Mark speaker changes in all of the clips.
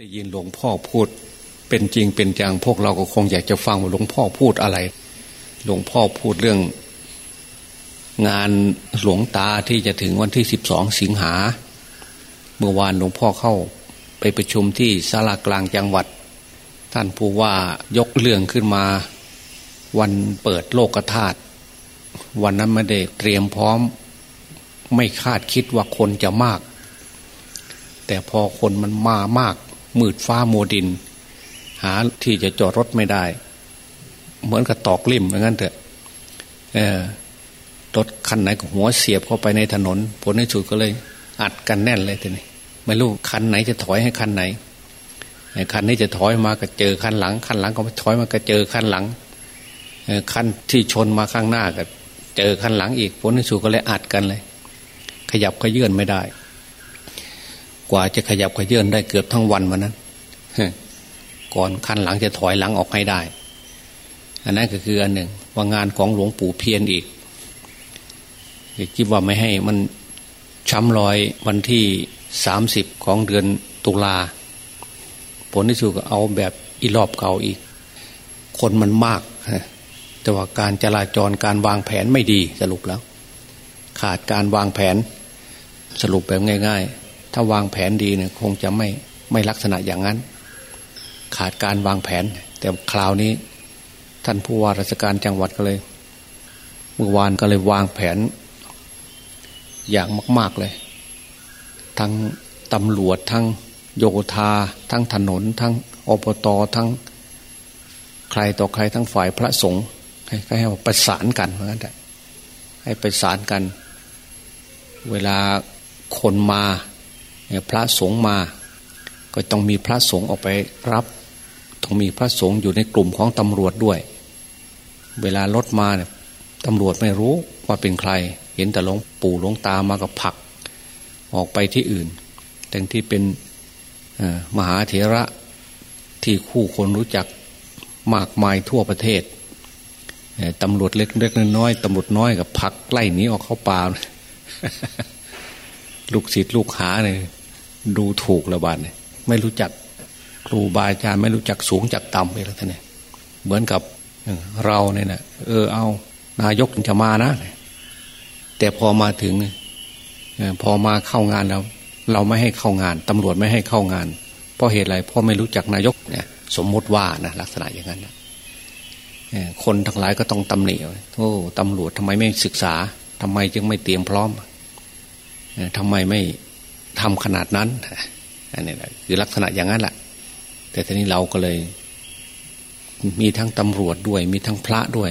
Speaker 1: ได้ยินหลวงพ่อพูด เป็นจริงเป็นจังพวกเราก็คงอยากจะฟังว่าหลวงพ่อพูดอะไร หลวงพ่อพูดเรื่อง งานหลวงตาที่จะถึงวันที่สิบสองสิงหา เมื่อวานหลวงพ่อเข้าไปประชุมที่ศาลากลางจังหวัด ท่านผู้ว่ายกเรื่องขึ้นมา วันเปิดโลกธาตุวันนั้นไม่ได้เตรียมพร้อม ไม่คาดคิดว่าคนจะมาก แต่พอคนมันมามาก มืดฟ้าโมดิน หาที่จะจอดรถไม่ได้ เหมือนกับตอกลิ่มอย่างนั้นเถอะรถคันไหนก็หัวเสียบเข้าไปในถนน ผลในสุดก็เลย อัดกันแน่นเลยทีนี้ไม่รู้คันไหนจะถอยให้คันไหนคันนี้จะถอยมาก็เจอคันหลัง คันหลังก็ถอยมาก็เจอคันหลังคันที่ชนมาข้างหน้าก็เจอคันหลังอีกผลในสุดก็เลยอัดกันเลย ขยับขยื่นไม่ได้ กว่าจะขยับขยื่นได้เกือบทั้งวันวันนั้นก่อนคันหลังจะถอยหลังออกให้ได้ อันนั้นก็คืออันหนึ่งว่างานของหลวงปู่เพียนอีกคิดว่าไม่ให้มันช้ำรอยวันที่สามสิบของเดือนตุลา ผลที่สุดก็เอาแบบอีรอบเก่าอีก คนมันมาก แต่ว่าการจราจรการวางแผนไม่ดีสรุปแล้ว ขาดการวางแผนสรุปแบบง่าย ๆ ถ้าวางแผนดีเนี่ยคงจะไม่ไม่ลักษณะอย่างนั้น ขาดการวางแผน แต่คราวนี้ ท่านผู้ว่าราชการจังหวัดก็เลย เมื่อวานก็เลยวางแผน อย่างมาก ๆเลย ทั้งตำรวจทั้งโยธา ทั้งถนน ทั้งอบตทั้งใครต่อใครทั้งฝ่ายพระสงฆ์ให้ให้ประสานกันเหมือนกันให้ประสานกัน เวลาคนมา พระสงฆ์มา ก็ต้องมีพระสงฆ์ออกไปรับ ต้องมีพระสงฆ์อยู่ในกลุ่มของตำรวจด้วย เวลารถมาเนี่ยตำรวจไม่รู้ว่าเป็นใคร เห็นแต่หลวงปู่หลวงตามากับผัก ออกไปที่อื่นแต่ที่เป็นมหาเถระที่คู่คนรู้จักมากมายทั่วประเทศตำรวจเล็กๆน้อยๆตำรวจน้อยกับผักไล่หนีออกเข้าป่า ลูกศิษย์ลูกหาเนี่ย ดูถูกระบาดเนี่ยไม่รู้จักครูบาอาจารย์ไม่รู้จักสูงจักต่ำไปแล้วท่านเนี่ยเหมือนกับเราเนี่ยนะเออเอา นายกจะมานะ แต่พอมาถึงพอมาเข้างานแล้ว เราไม่ให้เข้างานตำรวจไม่ให้เข้างาน เพราะเหตุอะไรเพราะไม่รู้จักนายกเนี่ย สมมติว่านะลักษณะอย่างนั้นนะคนทั้งหลายก็ต้องตำหนิโอ้ตำรวจทำไมไม่ศึกษาทำไมจึงไม่เตรียมพร้อมทำไมไม่ ทำขนาดนั้นอันนี้แหละคือลักษณะอย่างนั้นแหละแต่ทีนี้เราก็เลย มีทั้งตำรวจด้วย มีทั้งพระด้วย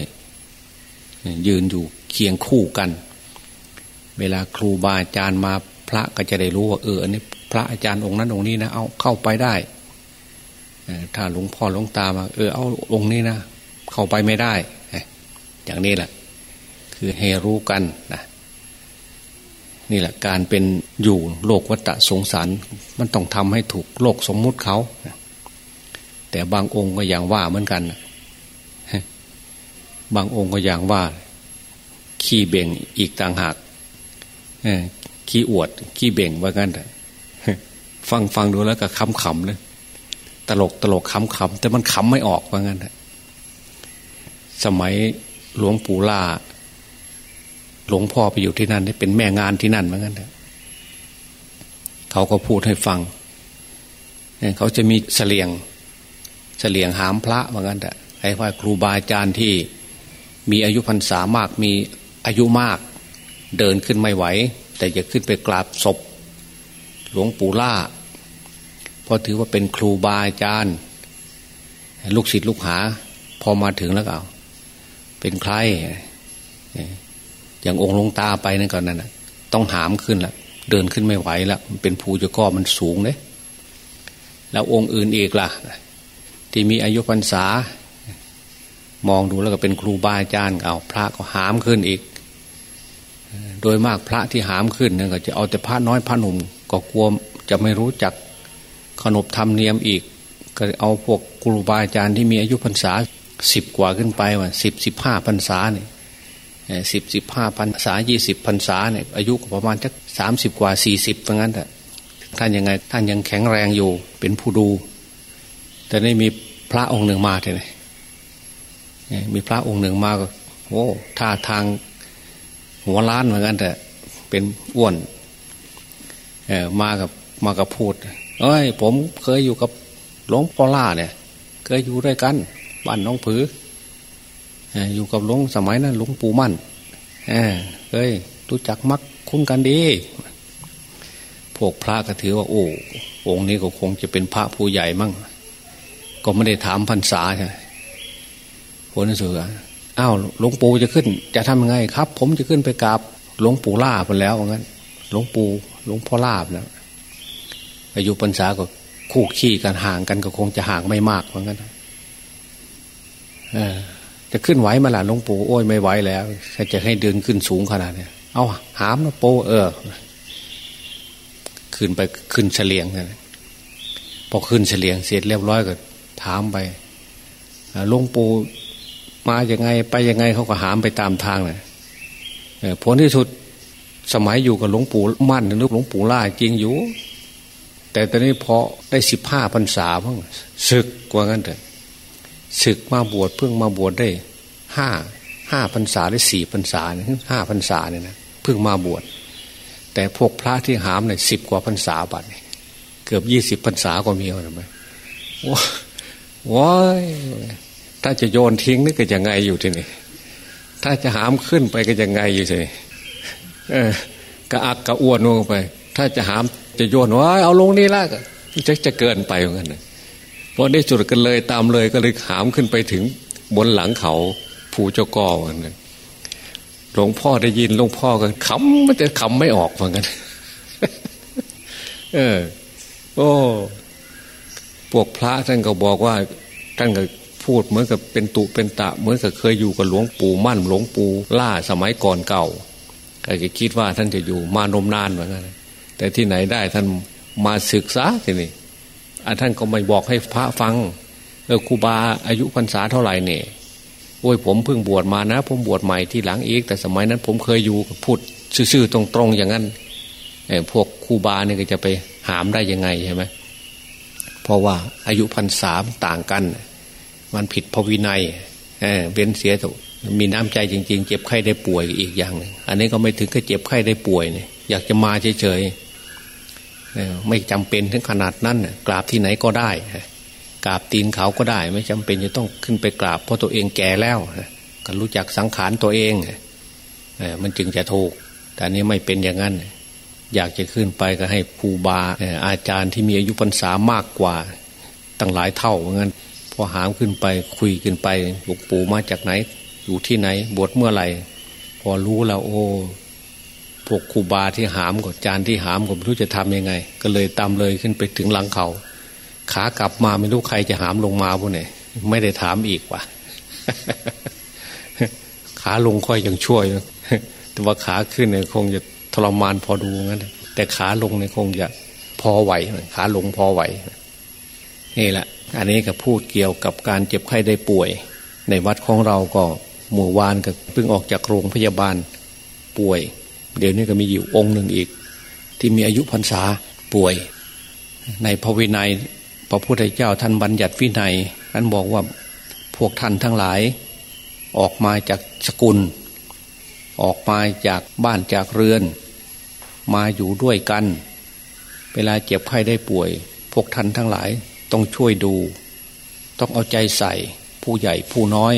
Speaker 1: ยืนอยู่เคียงคู่กัน เวลาครูบาอาจารย์มาพระก็จะได้รู้ว่าเอออันนี้ พระอาจารย์องค์นั้นองค์นี้นะเอาเข้าไปได้ถ้าหลวงพ่อหลวงตามา เออเอาองค์นี้นะเข้าไปไม่ได้อย่างนี้แหละ คือให้รู้กันนะ นี่แหละการเป็นอยู่โลกวัฏสงสาร มันต้องทำให้ถูกโลกสมมุติเขาแต่บางองค์ก็อย่างว่าเหมือนกันบางองค์ก็อย่างว่า ขี้เบ่งอีกต่างหากขี้อวด ขี้เบ่งว่างั้นฟังฟังดูแล้วก็คำขำเลยตลกตลกขำขำแต่มันขำไม่ออกว่างั้นสมัยหลวงปู่ล่า หลวงพ่อไปอยู่ที่นั่นเป็นแม่งานที่นั่นเหมือนกันเขาก็พูดให้ฟังเขาจะมีเสลียงเสลียงหามพระเหมือนกันแต่ไอ้ว่าครูบาอาจารย์ที่มีอายุพรรษามากมีอายุมากเดินขึ้นไม่ไหว แต่จะขึ้นไปกราบศพ หลวงปู่ล่าเพราะถือว่าเป็นครูบาอาจารย์ลูกศิษย์ลูกหา พอมาถึงแล้วก็เป็นใคร อย่างองค์ลงตาไปนั่นก่อนนั่นต้องหามขึ้นละเดินขึ้นไม่ไหวละมันเป็นภูจะก้อมันสูงเลยแล้วองค์อื่นอีกล่ะ ที่มีอายุพรรษามองดูแล้วก็เป็นครูบาอาจารย์เอาพระก็หามขึ้นอีก โดยมากพระที่หามขึ้นนั่นก็จะเอาแต่พระน้อยพระหนุ่มก็กลัวจะไม่รู้จักขนบธรรมเนียมอีก ก็เอาพวกครูบาอาจารย์ที่มีอายุพรรษาสิบกว่าขึ้นไปว่าสิบสิบห้าพรรษาเนี่ย สิบสิบห้าพันษายี่สิบพันษาเนี่ยอายุประมาณสักสามสิบกว่าสี่สิบเพราะงั้นแต่ท่านยังไง ท่านยังแข็งแรงอยู่เป็นผู้ดู แต่นี่มีพระองค์หนึ่งมาเท่ไหมีพระองค์หนึ่งมาก็โอ้ท่าทางหัวล้านเหมือนกันแต่เป็นอ้วนเออมากับมากับพูด เอ้ย ผมเคยอยู่กับหลวงพ่อล่าเนี่ย เคยอยู่ด้วยกันบ้านน้องผือ อยู่กับหลวงสมัยนั้นหลวงปู่มั่นเคยรู้จักมักคุ้นกันดี พวกพระก็ถือว่าโอ้องค์นี้ก็คงจะเป็นพระผู้ใหญ่มั่ง ก็ไม่ได้ถามพรรษาใช่ผลสุดอ้าวหลวงปู่จะขึ้น จะทำยังไงครับ ผมจะขึ้นไปกราบหลวงปู่ล่าไปแล้วงั้นหลวงปู่หลวงพ่อลาบแล้วอายุพรรษาก็คู่ขี้กันห่างกันก็คงจะห่างไม่มากเหมือนกันเออ จะขึ้นไหวมาล่ะหลวงปู่โอ้ยไม่ไหวแล้วถ้าจะให้เดินขึ้นสูงขนาดเนี้ยเอาหามนะโปเออ ขึ้นไปขึ้นเฉลียงนะพอขึ้นเฉลียงเสร็จเรียบร้อยก็ถามไปหลวงปู่มาอย่างไง ไปยังไงเขาก็หามไปตามทางเลยผลที่สุดสมัยอยู่กับหลวงปู่มั่นหรือหลวงปู่ล่าจริงอยู่ แต่ตอนนี้พอได้สิบห้าพรรษาพิ่งศึกกว่างั้นเถอะ ศึกมาบวชเพิ่งมาบวชได้ห้าห้าพรรษาหรือสี่พรรษาเนี่ยห้าพรรษาเนี่ยนะเพิ่งมาบวชแต่พวกพระที่หามเนี่ยสิบกว่าพรรษาบัดเกือบยี่สิบพรรษาก็มีเอาไหมว้ายถ้าจะโยนทิ้งนี่ก็ยังไงอยู่ที่นี่ถ้าจะหามขึ้นไปก็ยังไงอยู่ที่นี่กระอักกระอ้วนลงไป ถ้าจะหามจะโยนว่าเอาลงนี่ละก็จะจะเกินไปเหมือนกัน พอได้จุดกันเลยตามเลยก็เลยหามขึ้นไปถึงบนหลังเขาภูเจ้ากอเหมือนกันหลวงพ่อได้ยินหลวงพ่อกันขำมันจะขำไม่ออกเหมือนกันเออ โอ้พวกพระท่านก็บอกว่าท่านก็พูดเหมือนกับเป็นตุเป็นตะ เหมือนกับเคยอยู่กับหลวงปู่มั่นหลวงปู่ล่าสมัยก่อนเก่าก็จะคิดว่าท่านจะอยู่มานมนานเหมือนกันแต่ที่ไหนได้ท่านมาศึกษาทีนี้ ท่านก็ไม่บอกให้พระฟังเออครูบาอายุพรรษาเท่าไหร่เนี่ยโอ้ยผมเพิ่งบวชมานะ ผมบวชใหม่ที่หลังอีกแต่สมัยนั้นผมเคยอยู่พูดซื่อๆตรงๆอย่างนั้นพวกครูบาเนี่ยก็จะไปหามได้ยังไงใช่ไหมเพราะว่าอายุพรรษาต่างกัน มันผิดพวินัยเเว้นเสียถูกมีน้ำใจจริง ๆ เจ็บไข้ได้ป่วยอีกอย่างหนึ่งอันนี้ก็ไม่ถึงกับเจ็บไข้ได้ป่วยเนี่ยอยากจะมาเฉยๆ ไม่จำเป็นถึงขนาดนั้นกราบที่ไหนก็ได้กราบตีนเขาก็ได้ ไม่จำเป็นจะต้องขึ้นไปกราบเพราะตัวเองแก่แล้วก็รู้จักสังขารตัวเองมันจึงจะถูก แต่นี้ไม่เป็นอย่างนั้น อยากจะขึ้นไปก็ให้ครูบาอาจารย์ที่มีอายุพรรษามากกว่าตั้งหลายเท่าเหมือนกันพอหามขึ้นไปคุยขึ้นไปหลวงปู่มาจากไหน อยู่ที่ไหน บวชเมื่อไหร่ พอรู้แล้วโอ้ พวกครูบาที่หามกับจานที่หามก็ไม่รู้จะทำยังไง ก็เลยตามเลยขึ้นไปถึงหลังเขา ขากลับมาไม่รู้ใครจะหามลงมาพวกไหนไม่ได้ถามอีกว่ะขาลงค่อยยังช่วยแต่ว่าขาขึ้นเนี่ยคงจะทรมานพอดูงั้นแต่ขาลงเนี่ยคงจะพอไหวขาลงพอไหวนี่แหละ อันนี้ก็พูดเกี่ยวกับการเจ็บไข้ได้ป่วย ในวัดของเราก็หมู่วานก็เพิ่งออกจากโรงพยาบาลป่วย เดี๋ยวนี้ก็มีอยู่องค์หนึ่งอีก ที่มีอายุพรรษาป่วย ในพระวินัย พระพุทธเจ้าท่านบัญญัติวินัยท่านบอกว่าพวกท่านทั้งหลาย ออกมาจากสกุล ออกมาจากบ้านจากเรือน มาอยู่ด้วยกัน เวลาเจ็บไข้ได้ป่วย พวกท่านทั้งหลายต้องช่วยดู ต้องเอาใจใส่ผู้ใหญ่ผู้น้อย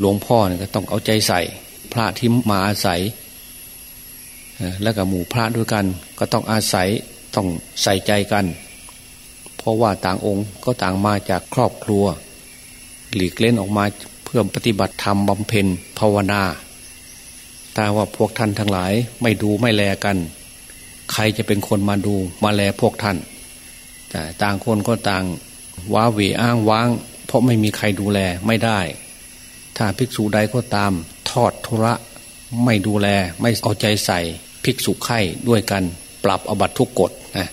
Speaker 1: หลวงพ่อเนี่ยก็ต้องเอาใจใส่ พระที่มาอาศัย แล้วกับหมู่พระด้วยกัน ก็ต้องอาศัยต้องใส่ใจกัน เพราะว่าต่างองค์ก็ต่างมาจากครอบครัว หลีกเล่นออกมาเพื่อปฏิบัติธรรมบำเพ็ญภาวนาแต่ว่าพวกท่านทั้งหลายไม่ดูไม่แลกัน ใครจะเป็นคนมาดูมาแลพวกท่านแต่ต่างคนก็ต่างว้าเหวอ้างว้าง เพราะไม่มีใครดูแลไม่ได้ ถ้าภิกษุใดก็ตามทอดทุระ ไม่ดูแลไม่เอาใจใส่ภิกษุไข่ด้วยกัน ปรับอบัตทุกกฎนะ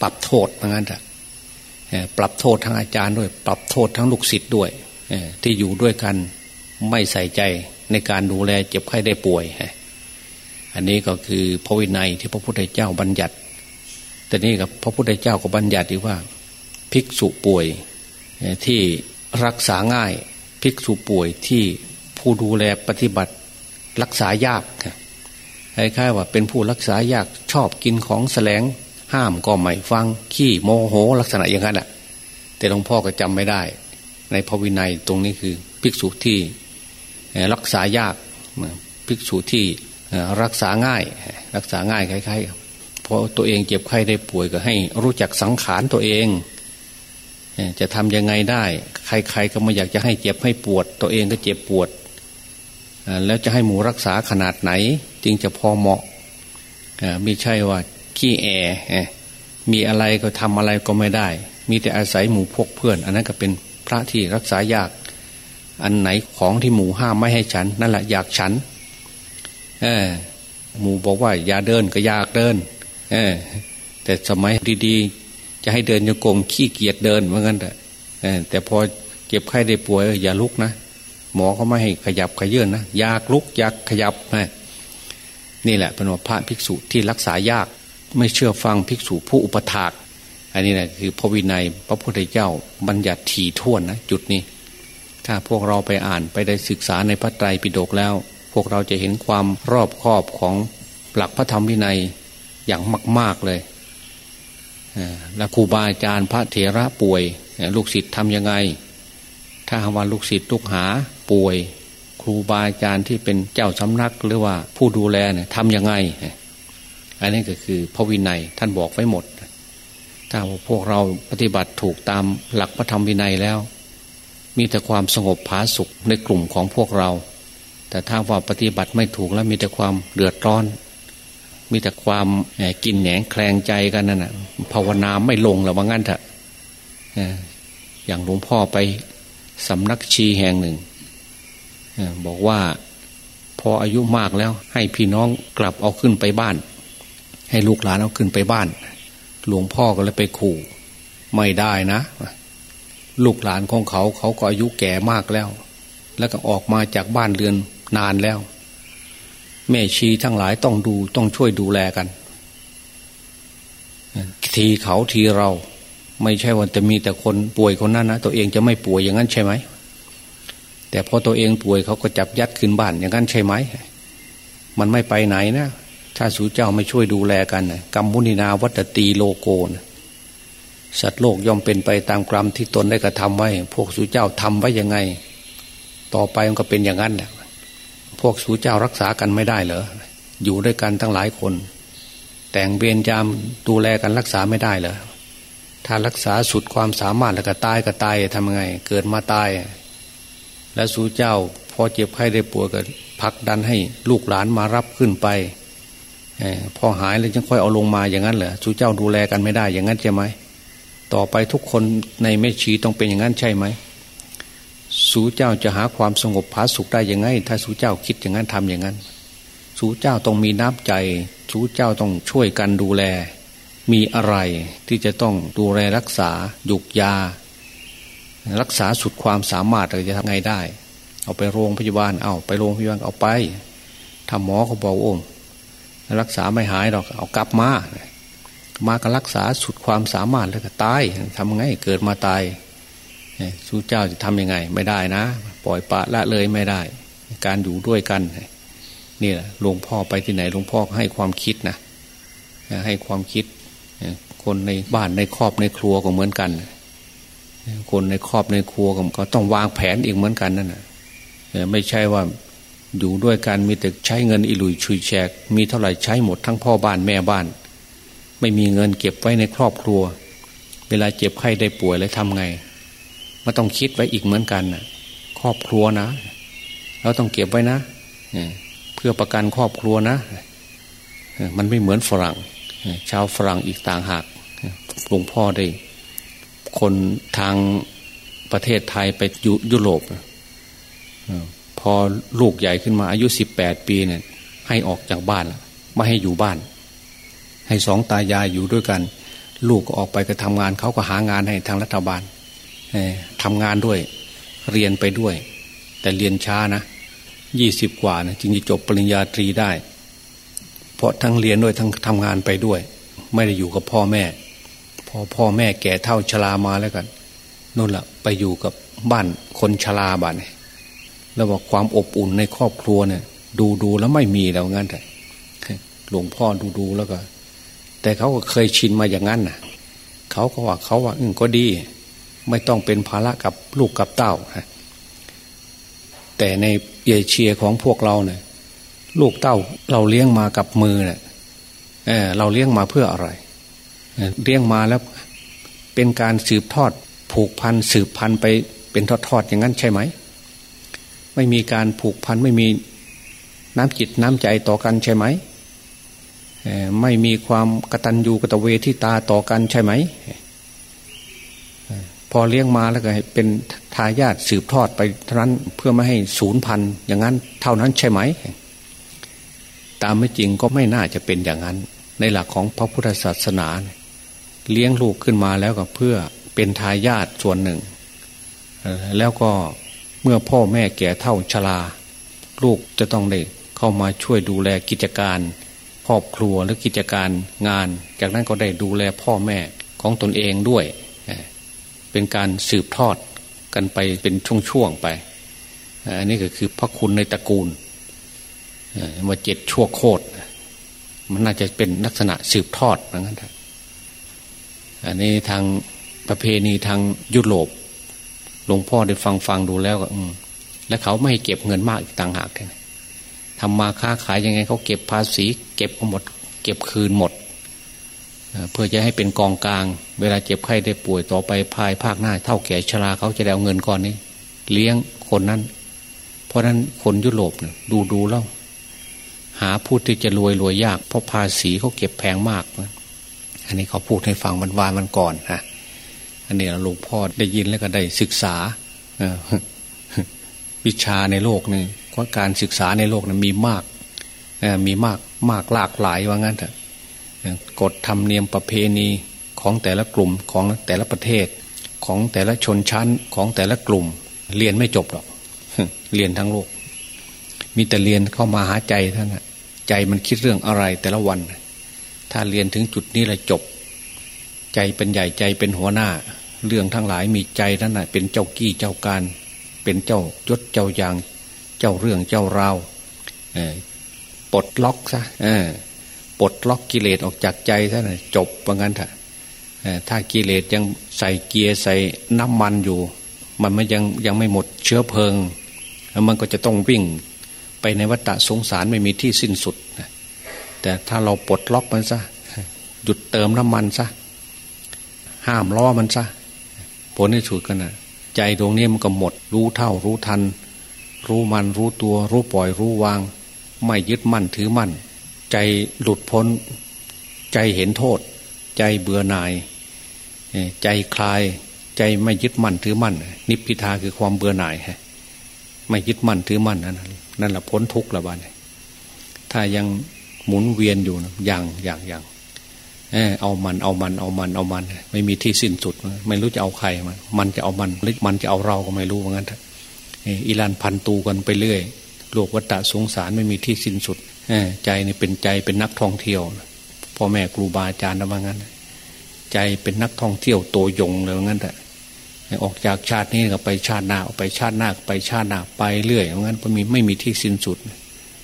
Speaker 1: ปรับโทษเหมือนกันจ้ะปรับโทษทั้งอาจารย์ด้วย ปรับโทษทั้งลูกศิษย์ด้วยที่อยู่ด้วยกันไม่ใส่ใจในการดูแลเจ็บไข้ได้ป่วย อันนี้ก็คือพระวินัยที่พระพุทธเจ้าบัญญัติ แต่นี่กับพระพุทธเจ้าก็บัญญัติว่า ภิกษุป่วยที่รักษาง่าย ภิกษุป่วยที่ ผู้ดูแลปฏิบัติรักษายากคล้ายๆว่าเป็นผู้รักษายากชอบกินของแสลง ห้ามก็ไม่ฟังขี้โมโหลักษณะอย่างนั้นแหะแต่หลวงพ่อก็จำไม่ได้ ในพระวินัยตรงนี้คือภิกษุที่รักษายากภิกษุที่รักษาง่าย รักษาง่ายคล้ายๆเพราะตัวเองเจ็บไข้ได้ป่วยก็ให้รู้จักสังขารตัวเอง จะทำยังไงได้ ใครๆก็ไม่อยากจะให้เจ็บให้ปวด ตัวเองก็เจ็บปวด แล้วจะให้หมูรักษาขนาดไหน จึงจะพอเหมาะไม่ใช่ว่าขี้แอมีอะไรก็ทำอะไรก็ไม่ได้ มีแต่อาศัยหมูพกเพื่อน อันนั้นก็เป็นพระที่รักษายาก อันไหนของที่หมูห้ามไม่ให้ฉัน นั่นแหละอยากฉันหมูบอกว่า อย่าเดินก็อยากเดินแต่สมัยดีๆ จะให้เดินยังโกงขี้เกียจเดินเหมือนกันแต่แต่พอเจ็บไข้ได้ป่วยอย่าลุกนะ หมอเขาไม่ให้ขยับขยื่นนะอยากลุกอยากขยับนะนี่แหละเป็นว่าพระภิกษุที่รักษายากไม่เชื่อฟังภิกษุผู้อุปถากอันนี้แหละคือพระวินัยพระพุทธเจ้าบัญญัติถี่ถ้วนนะจุดนี้ ถ้าพวกเราไปอ่านไปได้ศึกษาในพระไตรปิฎกแล้ว พวกเราจะเห็นความรอบคอบของหลักพระธรรมวินัยอย่างมาก ๆเลยแล้วครูบาอาจารย์พระเถระป่วยลูกศิษย์ทำยังไง ถ้าว่าลูกศิษย์ลูกหาป่วย ครูบาอาจารย์ที่เป็นเจ้าสำนักหรือว่าผู้ดูแลเนี่ยทำยังไง อันนี้ก็คือพระวินัยท่านบอกไว้หมด ถ้าพวกเราปฏิบัติถูกตามหลักพระธรรมวินัยแล้ว มีแต่ความสงบผาสุขในกลุ่มของพวกเรา แต่ถ้าว่าปฏิบัติไม่ถูกแล้วมีแต่ความเดือดร้อน มีแต่ความกินแหนงแคลงใจกันนั่นแหะภาวนาไม่ลงหรือว่างั้นเถอะอย่างหลวงพ่อไปสำนักชีแห่งหนึ่ง บอกว่าพออายุมากแล้ว ให้พี่น้องกลับเอาขึ้นไปบ้าน ให้ลูกหลานเอาขึ้นไปบ้าน หลวงพ่อก็เลยไปขู่ ไม่ได้นะ ลูกหลานของเขาเขาก็อายุแก่มากแล้ว แล้วก็ออกมาจากบ้านเรือนนานแล้ว แม่ชีทั้งหลายต้องดูต้องช่วยดูแลกัน ทีเขาทีเรา ไม่ใช่ว่าจะมีแต่คนป่วยคนนั้นนะตัวเองจะไม่ป่วยอย่างนั้นใช่ไหม แต่พอตัวเองป่วยเขาก็จับยัดขึ้นบ้านอย่างนั้นใช่ไหม มันไม่ไปไหนนะ ถ้าสูเจ้าไม่ช่วยดูแลกันนะกรรมมุนินาวัตตีโลโกนะสัตว์โลกย่อมเป็นไปตามกรรมที่ตนได้กระทำไว้ พวกสูเจ้าทำไว้ยังไง ต่อไปมันก็เป็นอย่างนั้นแหละพวกสูเจ้ารักษากันไม่ได้เหรอ อยู่ด้วยกันทั้งหลายคน แต่งเบญจามดูแลกันรักษาไม่ได้เหรอ ถ้ารักษาสุดความสามารถแล้วก็ตายก็ตายทำไง เกิดมาตาย แล้วสูเจ้าพอเจ็บไข้ได้ป่วยก็พักดันให้ลูกหลานมารับขึ้นไปพอหายแล้วจึงค่อยเอาลงมาอย่างนั้นเหรอสู่เจ้าดูแลกันไม่ได้อย่างนั้นใช่ไหมต่อไปทุกคนในแม่ชีต้องเป็นอย่างนั้นใช่ไหมสู่เจ้าจะหาความสงบผาสุขได้ยังไง ถ้าสู่เจ้าคิดอย่างนั้นทำอย่างนั้น สู่เจ้าต้องมีน้ำใจ สู่เจ้าต้องช่วยกันดูแล มีอะไรที่จะต้องดูแลรักษาหยุกยา รักษาสุดความสามารถเราจะทำไงได้ เอาไปโรงพยาบาลเอาไปโรงพยาบาลเอาไปทำหมอเขาบอกโอ้รักษาไม่หายหรอกเอากลับมา มาก็รักษาสุดความสามารถแล้วก็ตายทำไงเกิดมาตายสู้เจ้าจะทำยังไง ไม่ได้นะ ปล่อยปะละเลยไม่ได้ การอยู่ด้วยกันนี่แหละหลวงพ่อไปที่ไหนหลวงพ่อให้ความคิดนะให้ความคิดคนในบ้านในครอบในครัวก็เหมือนกัน คนในครอบในครัวก็ต้องวางแผนอีกเหมือนกันนั่นแหะไม่ใช่ว่าอยู่ด้วยกันมีแต่ใช้เงินอิลุยชุยแชก มีเท่าไหร่ใช้หมดทั้งพ่อบ้านแม่บ้าน ไม่มีเงินเก็บไว้ในครอบครัว เวลาเจ็บไข้ได้ป่วยแล้วทำไงมาต้องคิดไว้อีกเหมือนกันนะครอบครัวนะเราต้องเก็บไว้นะเพื่อประกันครอบครัวนะมันไม่เหมือนฝรั่ง ชาวฝรั่งอีกต่างหากหลวงพ่อได้ คนทางประเทศไทยไปยุยุโรปพอลูกใหญ่ขึ้นมาอายุสิบแปดปีเนี่ย ให้ออกจากบ้านไม่ให้อยู่บ้าน ให้สองตายายอยู่ด้วยกัน ลูกก็ออกไปก็ทำงานเขาก็หางานให้ทางรัฐบาลทำงานด้วย เรียนไปด้วย แต่เรียนช้านะยี่สิบกว่านะจึงจะจบปริญญาตรีได้ เพราะทั้งเรียนด้วยทั้งทำงานไปด้วย ไม่ได้อยู่กับพ่อแม่ พอพ่อแม่แก่เท่าชรามาแล้วกันนู่นละไปอยู่กับบ้านคนชราบ้านแล้วบอกความอบอุ่นในครอบครัวเนี่ย ดูดูแล้วไม่มีแล้วงั้นแต่หลวงพ่อดูดูแล้วก็ แต่เขาก็เคยชินมาอย่างนั้นน่ะเขาก็ว่าเขาว่าอืมก็ดี ไม่ต้องเป็นภาระกับลูกกับเต้าแต่ในเอเชียของพวกเราเนี่ย ลูกเต้าเราเลี้ยงมากับมือเนี่ยเเราเลี้ยงมาเพื่ออะไร เลี้ยงมาแล้วเป็นการสืบทอด ผูกพันสืบพันไปเป็นทอดๆอย่างนั้นใช่ไหม ไม่มีการผูกพันไม่มีน้ำจิตน้ำใจต่อกันใช่ไหมไม่มีความกตัญญูกตเวทิตาต่อกันใช่ไหม พอเลี้ยงมาแล้วก็เป็นทายาทสืบทอดไปเท่านั้นเพื่อไม่ให้ศูนย์พันอย่างนั้นเท่านั้นใช่ไหม ตามไม่จริงก็ไม่น่าจะเป็นอย่างนั้น ในหลักของพระพุทธศาสนาเเลี้ยงลูกขึ้นมาแล้วก็เพื่อเป็นทายาทส่วนหนึ่ง แล้วก็เมื่อพ่อแม่แก่เท่าชรา ลูกจะต้องได้เข้ามาช่วยดูแลกิจการครอบครัวหรือกิจการงาน จากนั้นก็ได้ดูแลพ่อแม่ของตนเองด้วย เป็นการสืบทอดกันไปเป็นช่วงๆไป อันนี้ก็คือพระคุณในตระกูลมาเจ็ดชั่วโคตรมันน่าจะเป็นลักษณะสืบทอดเหมือนกัน อันนี้ทางประเพณีทางยุโรปหลวงพ่อได้ฟังฟังดูแล้วก็แล้วเขาไม่ให้เก็บเงินมากอีกต่างหากเลยทำมาค้าขายยังไงเขาเก็บภาษี เก็บหมด เก็บคืนหมด เพื่อจะให้เป็นกองกลาง เวลาเจ็บไข้ได้ป่วยต่อไปภายภาคหน้า เท่าแก่ชราเขาจะได้เอาเงินก้อนนี้ เลี้ยงคนนั้น เพราะนั้นคนยุโรปดูดูแล้วหาพูดที่จะรวยรวยยาก เพราะภาษีเขาเก็บแพงมาก อันนี้เขาพูดให้ฟังวันวานมันก่อนฮะอันนี้หลวงพ่อได้ยินแล้วก็ได้ศึกษาวิชาในโลกนี่เพราะการศึกษาในโลกนั้นมีมากมีมากมากหลากหลายว่างั้นเถอะกฎธรรมเนียมประเพณีของแต่ละกลุ่มของแต่ละประเทศ ของแต่ละชนชั้นของแต่ละกลุ่ม เรียนไม่จบหรอกเรียนทั้งโลก มีแต่เรียนเข้ามาหาใจท่านใจมันคิดเรื่องอะไรแต่ละวัน ถ้าเรียนถึงจุดนี้เลยจบ ใจเป็นใหญ่ใจเป็นหัวหน้า เรื่องทั้งหลายมีใจท่านเป็นเจ้ากี้เจ้าการ เป็นเจ้ายศเจ้าอย่าง เจ้าเรื่องเจ้าราวปลดล็อกซะปลดล็อกกิเลสออกจากใจซะนะจบว่างั้นเถอะถ้ากิเลสยังใส่เกียร์ใส่น้ำมันอยู่ มันมันยังยังไม่หมดเชื้อเพลิงแล้วมันก็จะต้องวิ่งไปในวัฏสงสารไม่มีที่สิ้นสุด แต่ถ้าเราปลดล็อกมันซะหยุดเติมน้ำมันซะห้ามล้อมันซะผลในสุดกันนะใจดวงนี้มันก็หมด รู้เท่ารู้ทัน รู้มันรู้ตัว รู้ปล่อยรู้วาง ไม่ยึดมั่นถือมั่น ใจหลุดพ้น ใจเห็นโทษ ใจเบื่อหน่าย ใจคลาย ใจไม่ยึดมั่นถือมั่น นิพพิทาคือความเบื่อหน่ายฮะไม่ยึดมั่นถือมั่นนั่นนั่นแหละพ้นทุกข์ละบ้านถ้ายัง หมุนเวียนอยู่อย่างอย่างอย่างเอามันเอามันเอามันเอามัน ไม่มีที่สิ้นสุด ไม่รู้จะเอาใครมัน มันจะเอามันหรือมันจะเอาเราก็ไม่รู้เหมือนกันอีลานพันตูกันไปเรื่อยโลกวัฏสงสารไม่มีที่สิ้นสุดใจนี่เป็นใจเป็นนักท่องเที่ยวพ่อแม่ครูบาอาจารย์นะว่างั้น ใจเป็นนักท่องเที่ยวโตยงเลยว่างั้นแต่ออกจากชาตินี้ก็ไปชาติหน้าออกไปชาติหน้าไปชาติหน้าไปเรื่อยว่างั้นมันมีไม่มีที่สิ้นสุด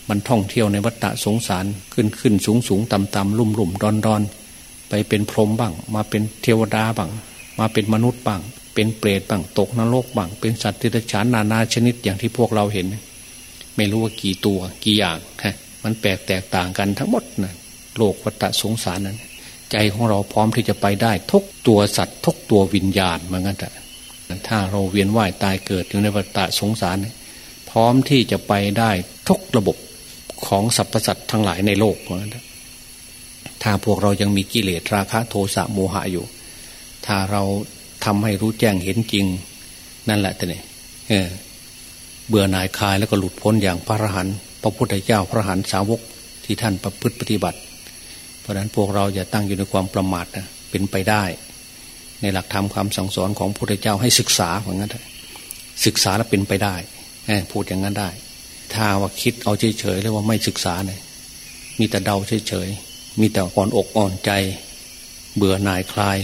Speaker 1: มันท่องเที่ยวในวัฏสงสารขึ้นขึ้นสูงสูงต่ำต่ำลุ่มลุ่มดอนดอนไปเป็นพรหมบ้าง มาเป็นเทวดาบ้าง มาเป็นมนุษย์บ้าง เป็นเปรตบ้างตกนรกบ้างเป็นสัตว์ที่ฉานนานาชนิดอย่างที่พวกเราเห็น ไม่รู้ว่ากี่ตัวกี่อย่างฮะมันแปลกแตกต่างกันทั้งหมดนะโลกวัฏสงสารนั้น ใจของเราพร้อมที่จะไปได้ทุกตัวสัตว์ทุกตัววิญญาณเหมือนกันแต่ถ้าเราเวียนว่ายตายเกิดอยู่ในวัฏสงสารพร้อมที่จะไปได้ทุกระบบ ของสรรพสัตว์ทั้งหลายในโลกเหมือนถ้าพวกเรายังมีกิเลสราคะโทสะโมหะอยู่ ถ้าเราทำให้รู้แจ้งเห็นจริง นั่นแหละแต่เนี่ยเบื่อหน่ายคลายแล้วก็หลุดพ้นอย่างพระอรหันต์พระพุทธเจ้าพระอรหันตสาวกที่ท่านประพฤติปฏิบัติ เพราะฉะนั้นพวกเราอย่าตั้งอยู่ในความประมาทนะเป็นไปได้ ในหลักธรรมคำสั่งสอนของพระพุทธเจ้าให้ศึกษาเหมือนกันศึกษาแล้วเป็นไปได้พูดอย่างนั้นได้ ถ้าว่าคิดเอาเฉยๆแล้วว่าไม่ศึกษาเนี่ยมีแต่เดาเฉยๆมีแต่อ่อนอกอ่อนใจ เบื่อหน่ายคลาย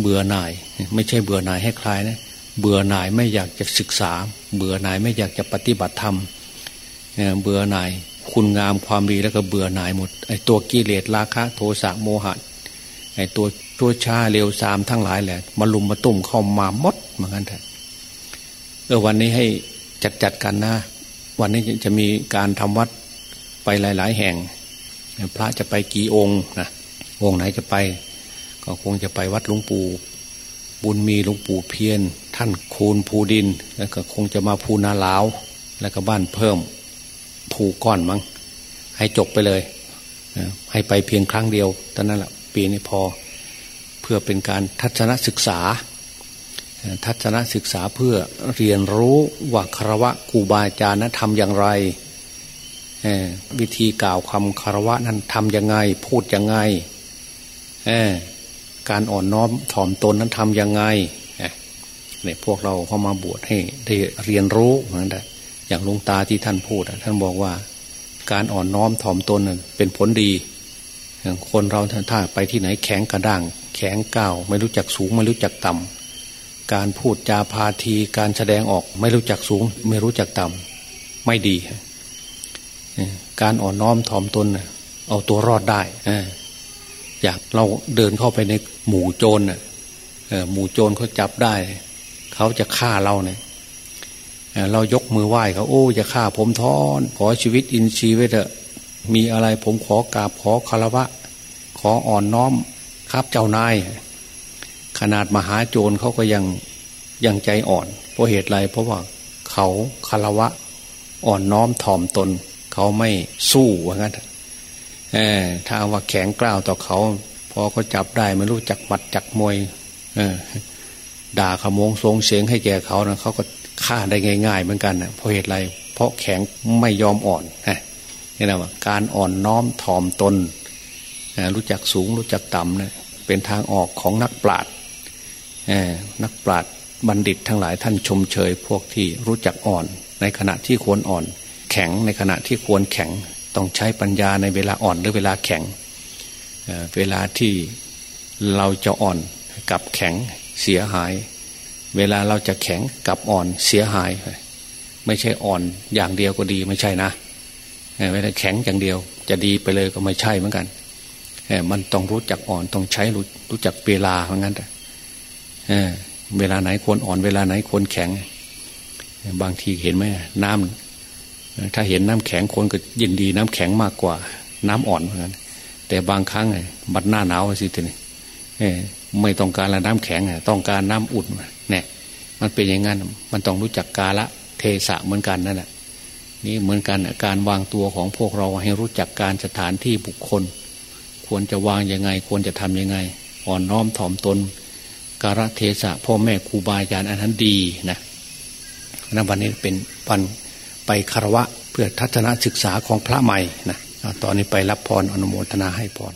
Speaker 1: เบื่อหน่าย ไม่ใช่เบื่อหน่ายให้คลายนะเบื่อหน่ายไม่อยากจะศึกษา เบื่อหน่ายไม่อยากจะปฏิบัติธรรมเบื่อหน่าย คุณงามความดีแล้วก็เบื่อหน่ายหมดไอ้ตัวกิเลสราคะ โทสะโมหะไอ้ตัวชั่วช้าเร็วซามทั้งหลายแหละมาลุมมาตุ่มเข้ามามดเหมือนกันเถอะเออวันนี้ให้จัดจัดกันนะ วันนี้จะมีการทำวัดไปหลาย ๆ แห่ง พระจะไปกี่องค์นะองค์ไหนจะไป ก็คงจะไปวัดหลวงปู่บุญมีหลวงปู่เพียน ท่านคูณภูดิน แล้วก็คงจะมาภูนาลาว แล้วก็บ้านเพิ่มภูก้อนมั้งให้จบไปเลยให้ไปเพียงครั้งเดียวตอนนั้นแหละปีนี้พอ เพื่อเป็นการทัศนศึกษา ทัศนศึกษาเพื่อเรียนรู้ว่าคารวะครูบาอาจารย์นั้นทำอย่างไร วิธีกล่าวคำคารวะนั้นทำยังไง พูดยังไง การอ่อนน้อมถ่อมตนนั้นทำยังไงเนี่ยพวกเราเข้ามาบวชให้ได้เรียนรู้นั่นแหละอย่างลุงตาที่ท่านพูดท่านบอกว่า การอ่อนน้อมถ่อมตนเป็นผลดีคนเราถ้าไปที่ไหนแข็งกระด้าง แข็งก้าวไม่รู้จักสูงไม่รู้จักต่ำ การพูดจาพาทีการแสดงออกไม่รู้จักสูง ไม่รู้จักต่ำไม่ดี การอ่อนน้อมถ่อมตนเอาตัวรอดได้อยากเราเดินเข้าไปในหมู่โจรหมู่โจรเขาจับได้ เขาจะฆ่าเราเนี่ยเรายกมือไหว้เขาโอ้จะฆ่าผมทอนขอชีวิตอินทรีย์ไว้เถอะมีอะไรผมขอกราบขอคารวะ ขออ่อนน้อมครับเจ้านาย ขนาดมหาโจรเขาก็ยังยังใจอ่อน เพราะเหตุไรเพราะว่าเขาคารวะอ่อนน้อมถ่อมตน เขาไม่สู้ว่างั้นถ้าว่าแข็งกล้าวต่อเขาพอเขาจับได้ไม่รู้จักมัดจักมวยด่าขโมงทรงเสียงให้แก่เขานะเขาก็ฆ่าได้ง่าย ๆ เหมือนกันนะเพราะเหตุไรเพราะแข็งไม่ยอมอ่อนนี่นะว่าการอ่อนน้อมถ่อมตนรู้จักสูงรู้จักต่ำเนะเป็นทางออกของนักปราชญ์ นักปราชญ์บัณฑิตทั้งหลายท่านชมเชย พวกที่รู้จักอ่อน ในขณะที่ควรอ่อน แข็งในขณะที่ควรแข็ง ต้องใช้ปัญญาในเวลาอ่อนหรือเวลาแข็งเวลาที่เราจะอ่อนกับแข็งเสียหาย เวลาเราจะแข็งกับอ่อนเสียหาย ไม่ใช่อ่อนอย่างเดียวก็ดีไม่ใช่นะเวลาแข็งอย่างเดียว จะดีไปเลยก็ไม่ใช่เหมือนกันมันต้องรู้จักอ่อนต้องใช้รู้รจักเวลาเหมือนกันเเวลาไหนควรอ่อนเวลาไหนควรแข็ง บางทีเห็นไหมน้ำถ้าเห็นน้ำแข็งคนก็ยินดีน้ำแข็งมากกว่า น้ำอ่อนเหมือนกันแต่บางครั้งบัดหน้าหนาวสิทีนี้ไม่ต้องการละน้ำแข็งต้องการน้ำอุ่นเนี่ยมันเป็นอย่างนั้นมันต้องรู้จักกาละเทศะเหมือนกันนั่นแหละนี่เหมือนกันการวางตัวของพวกเราให้รู้จักการสถานที่บุคคล ควรจะวางยังไง ควรจะทํำยังไง อ่อนน้อมถ่อมตน การะเทศะพ่อแม่ครูบาอาจารย์อันนั้นดีนะนวันนี้เป็นวันไปคารวะเพื่อทัศนศึกษาของพระใหม่นะตอนนี้ไปรับพรอนุโมทนาให้พร